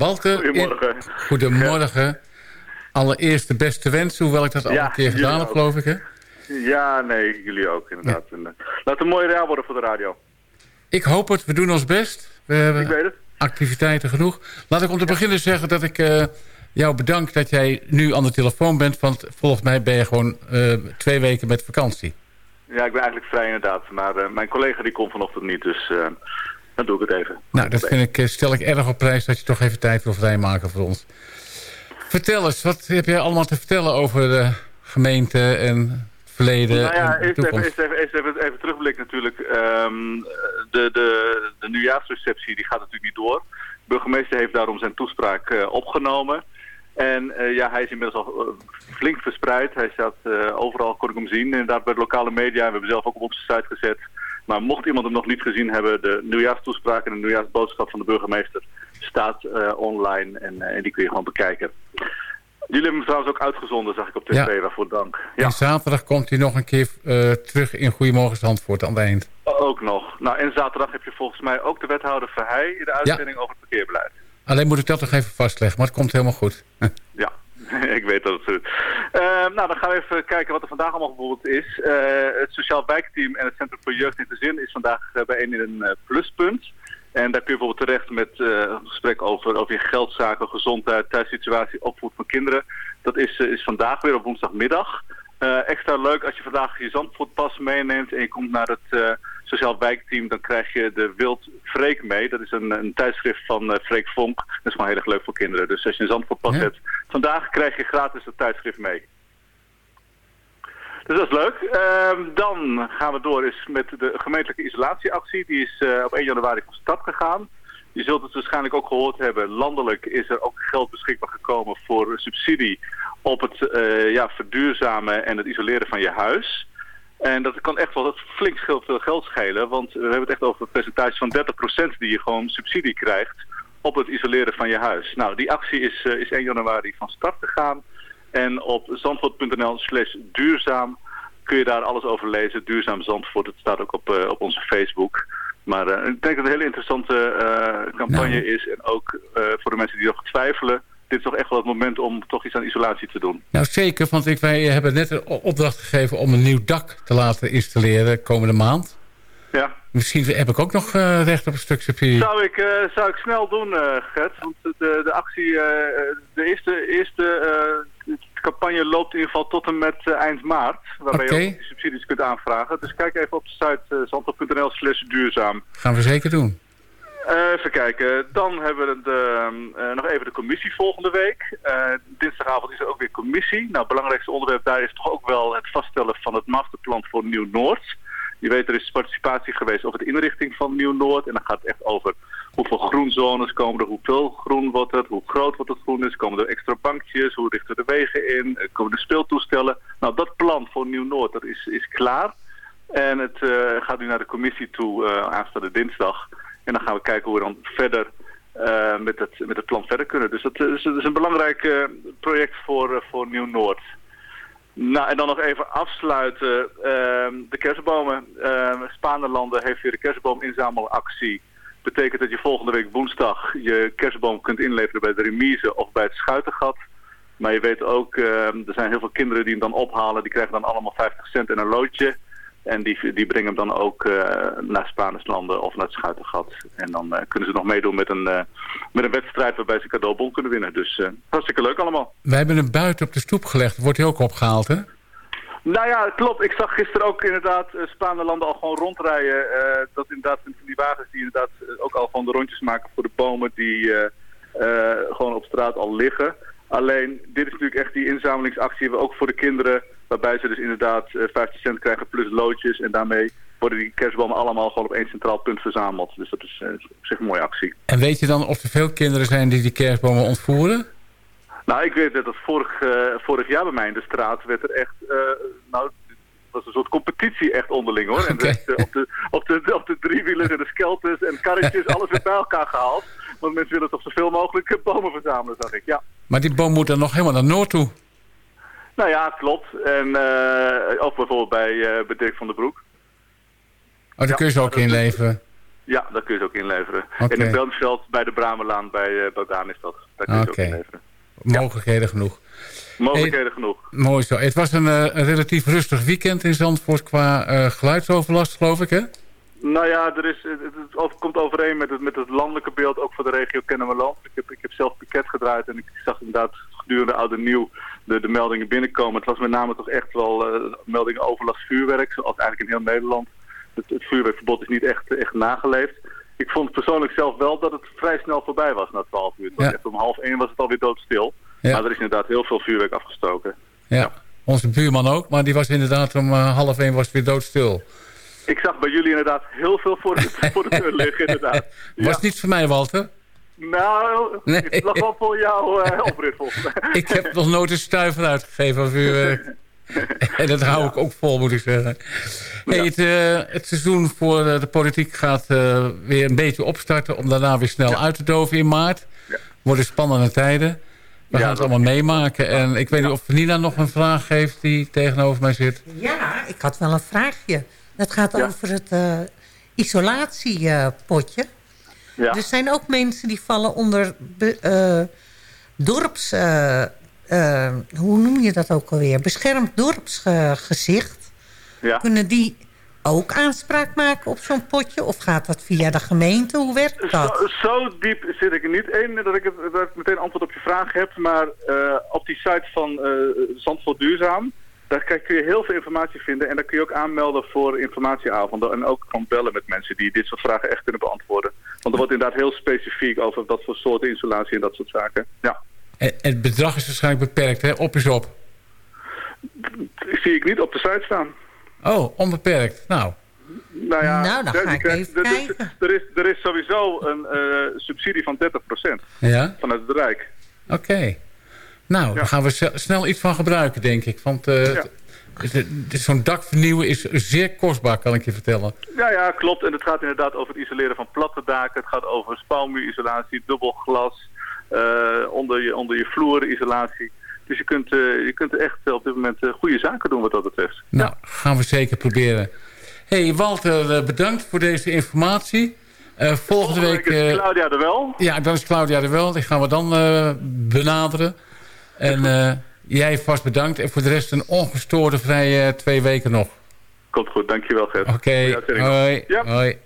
Walter, Goedemorgen. goedemorgen. Allereerst de beste wensen, hoewel ik dat al een keer gedaan heb, geloof ik. Hè? Ja, nee, jullie ook inderdaad. En, eh, laat het een mooi jaar worden voor de radio. Ik hoop het, we doen ons best. We hebben Ik weet het. activiteiten genoeg. Laat ik om te beginnen zeggen dat ik eh, jou bedank dat jij nu aan de telefoon bent. Want volgens mij ben je gewoon eh, twee weken met vakantie. Ja, ik ben eigenlijk vrij inderdaad. Maar mijn collega die komt vanochtend niet, dus dan doe ik het even. Nou, dat vind ik, eh, stel ik erg op prijs dat je toch even tijd wil vrijmaken voor ons. Vertel eens, wat heb jij allemaal te vertellen over de gemeente en het verleden Nou ja, en de eerst even, toekomst? eerst even, eerst even, even terugblik natuurlijk. Ehm, de, de, de nieuwjaarsreceptie die gaat natuurlijk niet door. De burgemeester heeft daarom zijn toespraak eh, opgenomen. En eh, ja, hij is inmiddels al flink verspreid. Hij staat overal, kon ik hem zien. Inderdaad bij de lokale media. We hebben zelf ook op onze site gezet. Maar mocht iemand hem nog niet gezien hebben, de nieuwjaarstoespraak en de nieuwjaarsboodschap van de burgemeester staat eh, online en, eh, en die kun je gewoon bekijken. Jullie hebben hem trouwens ook uitgezonden, zag ik op tv, Ja. waarvoor dank. Ja. En zaterdag komt hij nog een keer eh, terug in Goedemorgen Zandvoort aan het eind. Ook nog. Nou, en zaterdag heb je volgens mij ook de wethouder Verheij in de uitzending over het verkeerbeleid. Alleen moet ik dat nog even vastleggen, maar het komt helemaal goed. Ja, ik weet dat het zo is. Eh, nou, dan gaan we even kijken wat er vandaag allemaal bijvoorbeeld is. Eh, het Sociaal Wijkteam en het Centrum voor Jeugd en Gezin is vandaag eh, bijeen in een eh, pluspunt. En daar kun je bijvoorbeeld terecht met een gesprek over, over je geldzaken, gezondheid, thuissituatie, opvoed van kinderen. Dat is, is vandaag weer op woensdagmiddag. Extra leuk als je vandaag je Zandvoortpas meeneemt en je komt naar het Sociaal Wijkteam, dan krijg je de Wild Freek mee. Dat is een, een tijdschrift van Freek Vonk. Dat is gewoon heel erg leuk voor kinderen. Dus als je een Zandvoortpas Ja. hebt, vandaag krijg je gratis het tijdschrift mee. Dus dat is leuk. Ehm, dan gaan we door is met de gemeentelijke isolatieactie. Die is eh, op 1 januari van start gegaan. Je zult het waarschijnlijk ook gehoord hebben. Landelijk is er ook geld beschikbaar gekomen voor subsidie op het eh, ja, verduurzamen en het isoleren van je huis. En dat kan echt wel flink veel geld schelen. Want we hebben het echt over een percentage van 30% die je gewoon subsidie krijgt op het isoleren van je huis. Nou, die actie is, eh, is 1 januari van start gegaan. En op zandvoort.nl slash duurzaam kun je daar alles over lezen. Duurzaam Zandvoort, het staat ook op, eh, op onze Facebook. Maar eh, ik denk dat het een hele interessante campagne Nou. is. En ook voor de mensen die nog twijfelen. Dit is toch echt wel het moment om toch iets aan isolatie te doen. Nou zeker, want ik, wij hebben net een opdracht gegeven om een nieuw dak te laten installeren komende maand. Ja, Misschien heb ik ook nog eh, recht op een stuk subsidie. zou ik, eh, zou ik snel doen, eh Gert. Want de, de actie, de eerste, eerste campagne loopt in ieder geval tot en met eind maart. Waarbij je ook die subsidies kunt aanvragen. Dus kijk even op de site uh, zandvoort.nl slash duurzaam. Gaan we zeker doen. Even kijken. Dan hebben we de, eh, nog even de commissie volgende week. Dinsdagavond is er ook weer commissie. Nou, het belangrijkste onderwerp daar is toch ook wel het vaststellen van het masterplan voor Nieuw-Noord. Je weet, er is participatie geweest over de inrichting van Nieuw-Noord. En dan gaat het echt over hoeveel groenzones komen er, hoeveel groen wordt het, hoe groot wordt het groen is, komen er extra bankjes, hoe richten de wegen in, eh, komen er speeltoestellen. Nou, dat plan voor Nieuw-Noord, dat is, is klaar. En het eh, gaat nu naar de commissie toe eh, aanstaande dinsdag. En dan gaan we kijken hoe we dan verder met, het, met het plan verder kunnen. Dus dat is, dat is een belangrijk project voor, voor Nieuw-Noord. Nou, en dan nog even afsluiten. Ehm, de kerstbomen. Ehm Spaanlanden heeft weer de kerstboominzamelactie. Betekent dat je volgende week woensdag je kerstboom kunt inleveren bij de remise of bij het schuitengat. Maar je weet ook, ehm, er zijn heel veel kinderen die hem dan ophalen. Die krijgen dan allemaal 50 cent en een loodje. En die, die brengen hem dan ook eh, naar Spaanlanden of naar het Schuitengat. En dan eh, kunnen ze nog meedoen met een, eh, met een wedstrijd waarbij ze cadeaubon kunnen winnen. Dus hartstikke leuk allemaal. Wij hebben hem buiten op de stoep gelegd. Wordt hij ook opgehaald, hè? Nou ja, klopt. Ik zag gisteren ook inderdaad uh, Spaanse landen al gewoon rondrijden. Uh, dat inderdaad die wagens die inderdaad ook al van de rondjes maken voor de bomen die uh, gewoon op straat al liggen. Alleen, dit is natuurlijk echt die inzamelingsactie ook voor de kinderen. Waarbij ze dus inderdaad 50 cent krijgen plus loodjes. En daarmee worden die kerstbomen allemaal gewoon op één centraal punt verzameld. Dus dat is op zich een mooie actie. En weet je dan of er veel kinderen zijn die die kerstbomen ontvoeren? Nou, ik weet dat het vorig, uh, vorig jaar bij mij in de straat werd er echt, uh, nou, het was een soort competitie echt onderling hoor. En werd, uh, op, de, op, de, op de driewielers en de skelters en karretjes, alles werd bij elkaar gehaald. Want mensen willen toch zoveel mogelijk bomen verzamelen, zag ik, ja. Maar die boom moet dan nog helemaal naar Noord toe? Nou ja, klopt. En ook bijvoorbeeld bij, bij Dirk van der Broek. Oh, daar Ja, kun je ze ook inleveren. Ja, dat kun je ook inleveren. Okay. En in Belmsveld bij de Bramelaan bij uh, is dat. Daar kun je ook inleveren. Mogelijkheden genoeg. Mogelijkheden genoeg. Mooi zo. Het was een, een, relatief rustig weekend in Zandvoort qua geluidsoverlast, geloof ik, hè? Nou ja, er is, het, komt overeen met het, met het landelijke beeld, ook voor de regio Kennemerland. Ik heb, ik heb zelf piket gedraaid en ik zag inderdaad gedurende oude nieuw de, de meldingen binnenkomen. Het was met name toch echt wel uh, meldingen overlast vuurwerk, zoals eigenlijk in heel Nederland. Het, het, vuurwerkverbod is niet echt, echt nageleefd. Ik vond persoonlijk zelf wel dat het vrij snel voorbij was na 12 uur. Ja. Echt om half 1 was het alweer doodstil. Ja. Maar er is inderdaad heel veel vuurwerk afgestoken. Ja. ja. onze buurman ook, maar die was inderdaad om uh, half 1 was weer doodstil. Ik zag bij jullie inderdaad heel veel voor de, voor de deur liggen, inderdaad. Was niet voor mij, Walter? Nou, nee. het lag wel voor jou uh, Ik heb nog nooit een stuiver uitgegeven als u... Uh, en dat hou ik ook vol, moet ik zeggen. Hey, het, uh, het, seizoen voor de politiek gaat weer een beetje opstarten... om daarna weer snel uit te doven in maart. Ja. Worden spannende tijden. We gaan het allemaal meemaken. En ik weet niet of Nina nog een vraag heeft die tegenover mij zit. Ja, ik had wel een vraagje. Dat gaat over het uh, isolatiepotje. Ja. Er zijn ook mensen die vallen onder uh, dorps... Uh, hoe noem je dat ook alweer? Beschermd dorpsgezicht. Ja. Kunnen die ook aanspraak maken op zo'n potje? Of gaat dat via de gemeente? Hoe werkt dat? Zo, zo diep zit ik er niet. Eén, dat ik, het, dat ik meteen antwoord op je vraag heb. Maar op die site van uh, Zandvoort Duurzaam... Daar kun je heel veel informatie vinden en daar kun je ook aanmelden voor informatieavonden. En ook gewoon bellen met mensen die dit soort vragen echt kunnen beantwoorden. Want er wordt inderdaad heel specifiek over dat voor soorten insulatie en dat soort zaken. Ja. En het bedrag is waarschijnlijk beperkt, hè? Op is op. zie ik niet op de site staan. Oh, onbeperkt. Nou. Nou ja, nou, dan ga ik even er, kijken. Er is, er is sowieso een uh, subsidie van 30% ja? vanuit het Rijk. Oké. Nou, daar gaan we snel iets van gebruiken, denk ik. Want uh, zo'n dak vernieuwen is zeer kostbaar, kan ik je vertellen. Ja, ja, klopt. En het gaat inderdaad over het isoleren van platte daken. Het gaat over spouwmuurisolatie, dubbel glas, uh, onder, je, onder je vloerisolatie. Dus je kunt, uh, je kunt echt op dit moment goede zaken doen wat dat betreft. Nou, gaan we zeker proberen. hey, Walter, bedankt voor deze informatie. volgende, volgende week... week is Claudia er wel. Ja, dan is Claudia er wel. Die gaan we dan benaderen. En uh, jij vast bedankt. En voor de rest een ongestoorde vrije twee weken nog. Komt goed, dankjewel Gert. Oké, okay. hoi. Ja. hoi.